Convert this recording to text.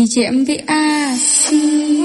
DJ MVA